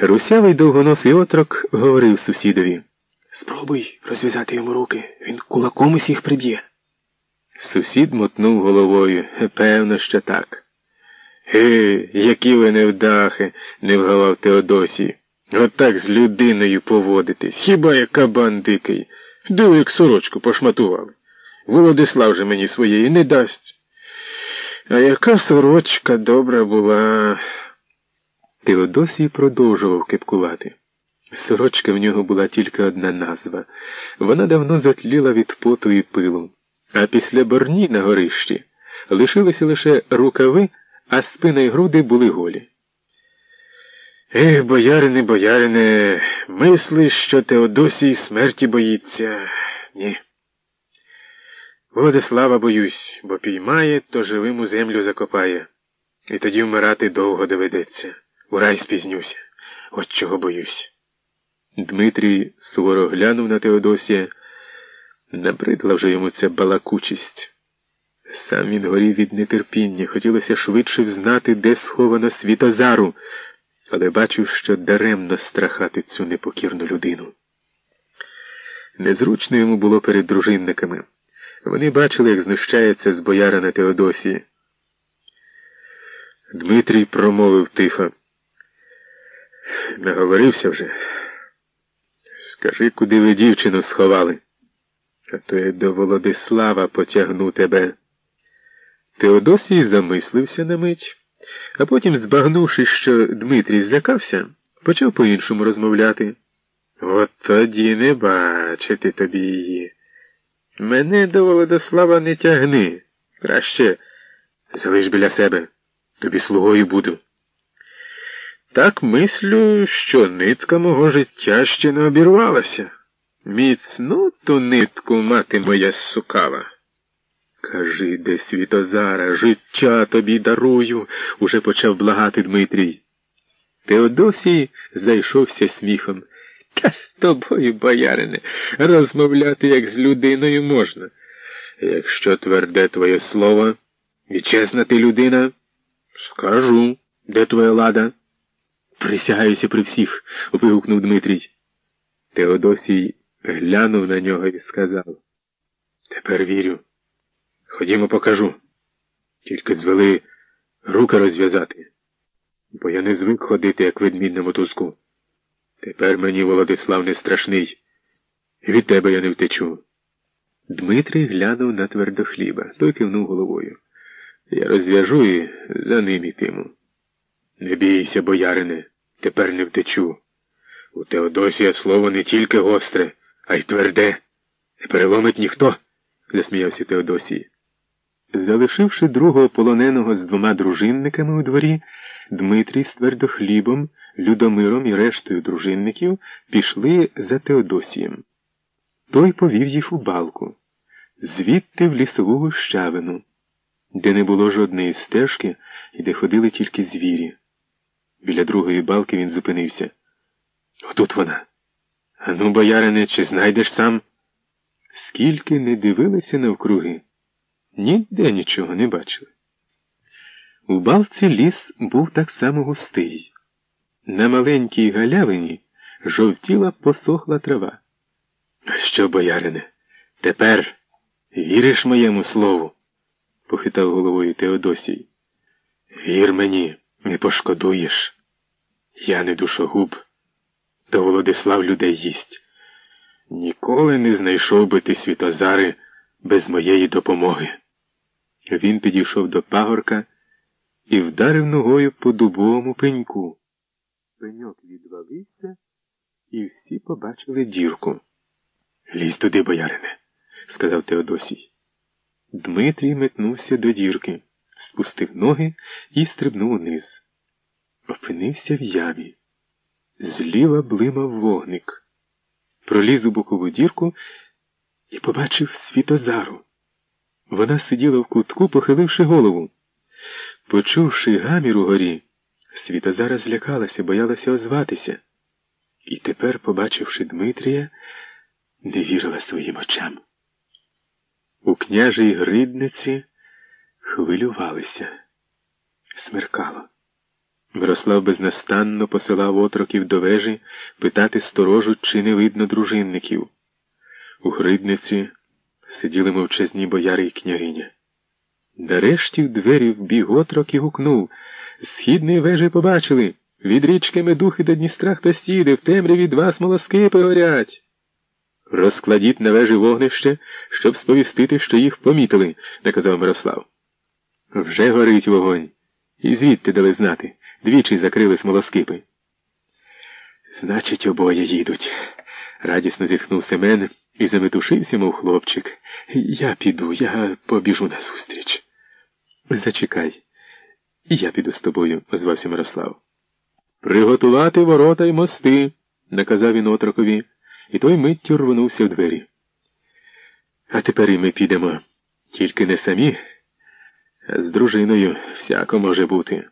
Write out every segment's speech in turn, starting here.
Русявий довгоносий отрок говорив сусідові. Спробуй розв'язати йому руки, він кулаком усіх приб'є. Сусід мотнув головою. Певно, що так. Ге, які ви невдахи, не вгавав Теодосій. Отак з людиною поводитись. Хіба я кабан дикий? Диви, як сорочку пошматували. Володислав же мені своєї не дасть. А яка сорочка добра була. Теодосій продовжував кипкувати. Сорочка в нього була тільки одна назва. Вона давно затліла від поту і пилу. А після борні на горищі лишилися лише рукави, а спина й груди були голі. Ех, боярине, боярине, мислиш, що Теодосій смерті боїться. Ні. Владислава боюсь, бо піймає, то живим у землю закопає. І тоді вмирати довго доведеться. У рай спізнюся. От чого боюсь. Дмитрій суворо глянув на Теодосія. Набридла вже йому ця балакучість. Сам він горів від нетерпіння, хотілося швидше взнати, де сховано світозару, але бачив, що даремно страхати цю непокірну людину. Незручно йому було перед дружинниками. Вони бачили, як знущається з боярина Теодосії. Дмитрій промовив тихо. Наговорився вже. Скажи, куди ви дівчину сховали? А то я до Володислава потягну тебе. Теодосій замислився на мить, а потім, збагнувши, що Дмитрій злякався, почав по-іншому розмовляти. От тоді не бачити тобі її. Мене до Володослава не тягни. Краще залиш біля себе, тобі слугою буду. Так мислю, що нитка мого життя ще не обірвалася. Міцну ту нитку мати моя сукава. Кажи, де Світозара, життя тобі дарую, уже почав благати Дмитрій. Теодосій зайшовся сміхом. Та з тобою, боярине, розмовляти як з людиною можна. Якщо тверде твоє слово, і чесна ти людина, скажу, де твоя лада. Присягаюся при всіх, вигукнув Дмитрій. Теодосій глянув на нього і сказав. Тепер вірю. Ходімо, покажу. Тільки звели руки розв'язати, бо я не звик ходити, як ведмідь на мотузку. Тепер мені, Володислав, не страшний. Від тебе я не втечу. Дмитрий глянув на твердохліба, той кивнув головою. Я розв'яжу і за ним ітиму. Не бійся, боярине, тепер не втечу. У Теодосія слово не тільки гостре, а й тверде. Не переломить ніхто, засміявся Теодосій. Залишивши другого полоненого з двома дружинниками у дворі, Дмитрій з твердохлібом, Людомиром і рештою дружинників пішли за Теодосієм. Той повів їх у балку, звідти в лісову гущавину, де не було жодної стежки і де ходили тільки звірі. Біля другої балки він зупинився. Отут вона. Ану, боярине, чи знайдеш сам? Скільки не дивилися навкруги, ніде нічого не бачили. У балці ліс був так само густий. На маленькій галявині жовтіла посохла трава. Що, боярине, тепер віриш моєму слову? похитав головою Теодосій. Вір мені, не пошкодуєш. Я не душогуб, то Володислав людей їсть. Ніколи не знайшов би ти Світозари без моєї допомоги. Він підійшов до пагорка і вдарив ногою по дубовому пеньку. Пеньок відвалився, і всі побачили дірку. Лізь туди, боярине, сказав Теодосій. Дмитрій метнувся до дірки, спустив ноги і стрибнув униз. Опинився в ямі. Зліва блимав вогник. Проліз у бокову дірку і побачив світозару. Вона сиділа в кутку, похиливши голову. Почувши гамір у горі, Світозара злякалася, боялася озватися. І тепер, побачивши Дмитрія, не вірила своїм очам. У княжій гридниці хвилювалися, смеркало. Мирослав безнастанно посилав отроків до вежі питати сторожу, чи не видно дружинників. У гридниці сиділи мовчазні бояри й княгиня. Нарешті в двері вбіг отрок і гукнув Східної вежі побачили. Від річки Медухи до Дністра хтось їде, в темряві два смолоскипи горять. Розкладіть на вежі вогнище, щоб сповістити, що їх помітили, наказав Мирослав. Вже горить вогонь. І звідти дали знати. Двічі закрили смолоскипи. Значить, обоє їдуть, радісно зітхнув Семен і заметушився, мов хлопчик. Я піду, я побіжу назустріч. Зачекай, я піду з тобою, озвався Мирослав. Приготувати ворота й мости, наказав він отрокові, і той миттю рвонувся в двері. А тепер і ми підемо, тільки не самі, з дружиною всяко може бути.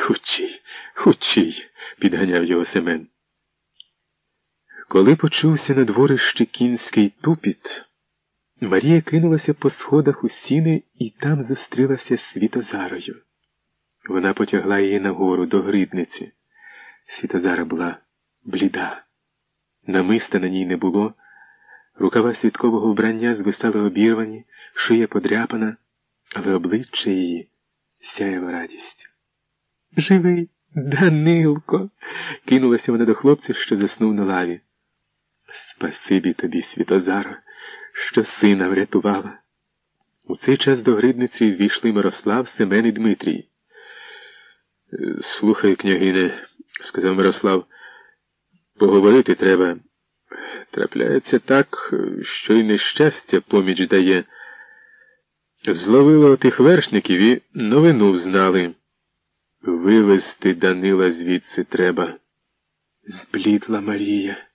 Хучій, хучій, підганяв його Семен. Коли почувся на дворищі кінський тупіт, Марія кинулася по сходах у сіни і там зустрілася з Світозарою. Вона потягла її нагору до гридниці. Світозара була бліда. Намиста на ній не було, рукава святкового вбрання звисали обірвані, шия подряпана, але обличчя її сяяло радістю. Живий, Данилко, кинулася вона до хлопця, що заснув на лаві. Спасибі тобі, Світозаро, що сина врятувала. У цей час до гридниці ввійшли Мирослав, Семен і Дмитрій. Слухай, княгине, сказав Мирослав, поговорити треба. Трапляється так, що й нещастя поміч дає. Зловило тих вершників і новину взнали. Вивезти Данила звідси треба. Зблідла Марія.